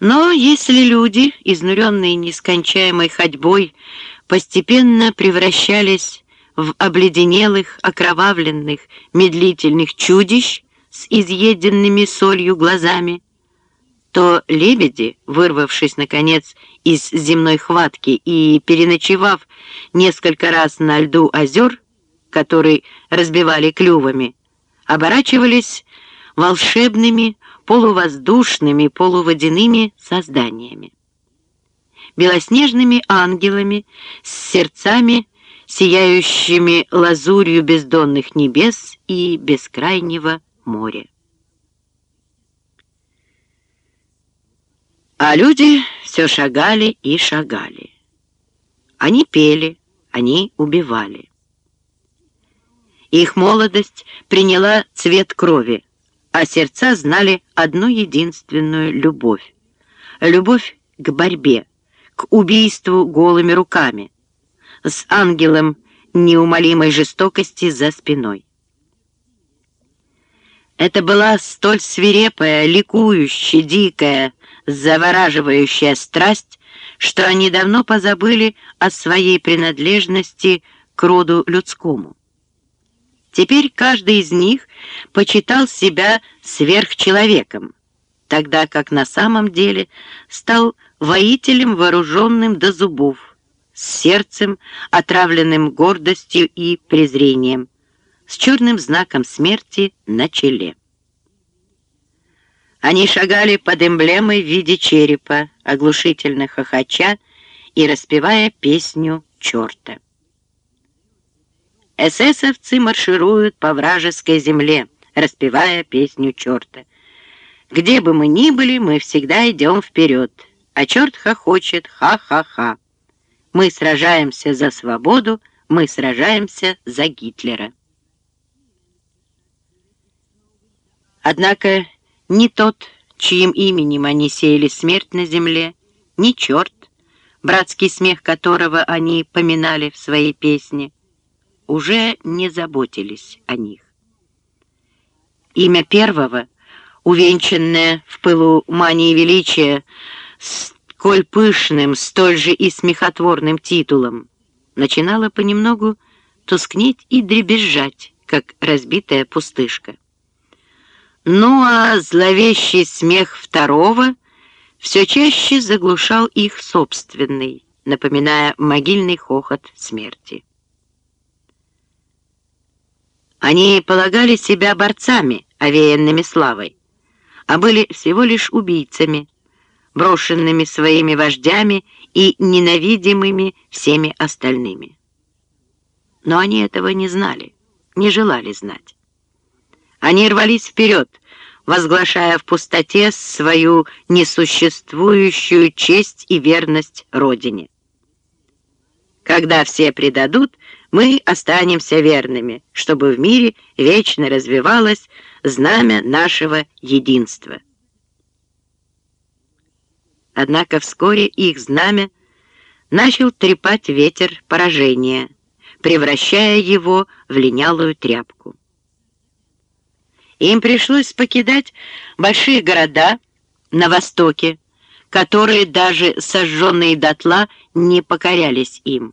Но если люди, изнуренные нескончаемой ходьбой, постепенно превращались в обледенелых, окровавленных, медлительных чудищ с изъеденными солью глазами, то лебеди, вырвавшись, наконец, из земной хватки и переночевав несколько раз на льду озер, который разбивали клювами, оборачивались волшебными, полувоздушными, полуводяными созданиями. Белоснежными ангелами с сердцами, сияющими лазурью бездонных небес и бескрайнего моря. А люди все шагали и шагали. Они пели, они убивали. Их молодость приняла цвет крови, а сердца знали одну единственную любовь. Любовь к борьбе, к убийству голыми руками, с ангелом неумолимой жестокости за спиной. Это была столь свирепая, ликующая, дикая, завораживающая страсть, что они давно позабыли о своей принадлежности к роду людскому. Теперь каждый из них почитал себя сверхчеловеком, тогда как на самом деле стал воителем, вооруженным до зубов, с сердцем, отравленным гордостью и презрением, с черным знаком смерти на челе. Они шагали под эмблемой в виде черепа, оглушительно хохоча и распевая песню черта. Эсэсовцы маршируют по вражеской земле, распевая песню черта. Где бы мы ни были, мы всегда идем вперед, а черт хохочет ха-ха-ха. Мы сражаемся за свободу, мы сражаемся за Гитлера. Однако ни тот, чьим именем они сеяли смерть на земле, ни черт, братский смех которого они поминали в своей песне, уже не заботились о них. Имя первого, увенчанное в пылу мании величия, сколь пышным, столь же и смехотворным титулом, начинало понемногу тускнеть и дребезжать, как разбитая пустышка. Ну а зловещий смех второго все чаще заглушал их собственный, напоминая могильный хохот смерти. Они полагали себя борцами, овеянными славой, а были всего лишь убийцами, брошенными своими вождями и ненавидимыми всеми остальными. Но они этого не знали, не желали знать. Они рвались вперед, возглашая в пустоте свою несуществующую честь и верность Родине. Когда все предадут, мы останемся верными, чтобы в мире вечно развивалось знамя нашего единства. Однако вскоре их знамя начал трепать ветер поражения, превращая его в линялую тряпку. Им пришлось покидать большие города на востоке, которые даже сожженные дотла не покорялись им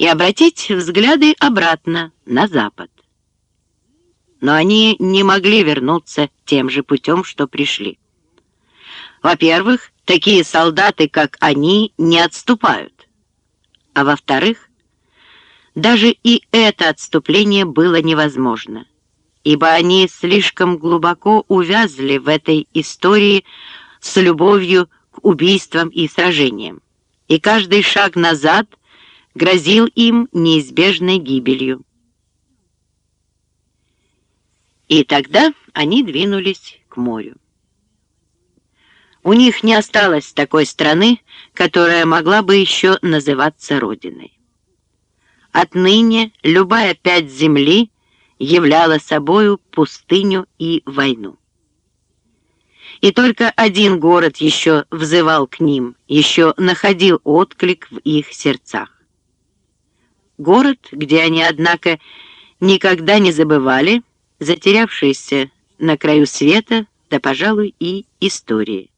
и обратить взгляды обратно, на запад. Но они не могли вернуться тем же путем, что пришли. Во-первых, такие солдаты, как они, не отступают. А во-вторых, даже и это отступление было невозможно, ибо они слишком глубоко увязли в этой истории с любовью к убийствам и сражениям. И каждый шаг назад — грозил им неизбежной гибелью. И тогда они двинулись к морю. У них не осталось такой страны, которая могла бы еще называться Родиной. Отныне любая пять земли являла собою пустыню и войну. И только один город еще взывал к ним, еще находил отклик в их сердцах. Город, где они, однако, никогда не забывали, затерявшийся на краю света, да, пожалуй, и истории.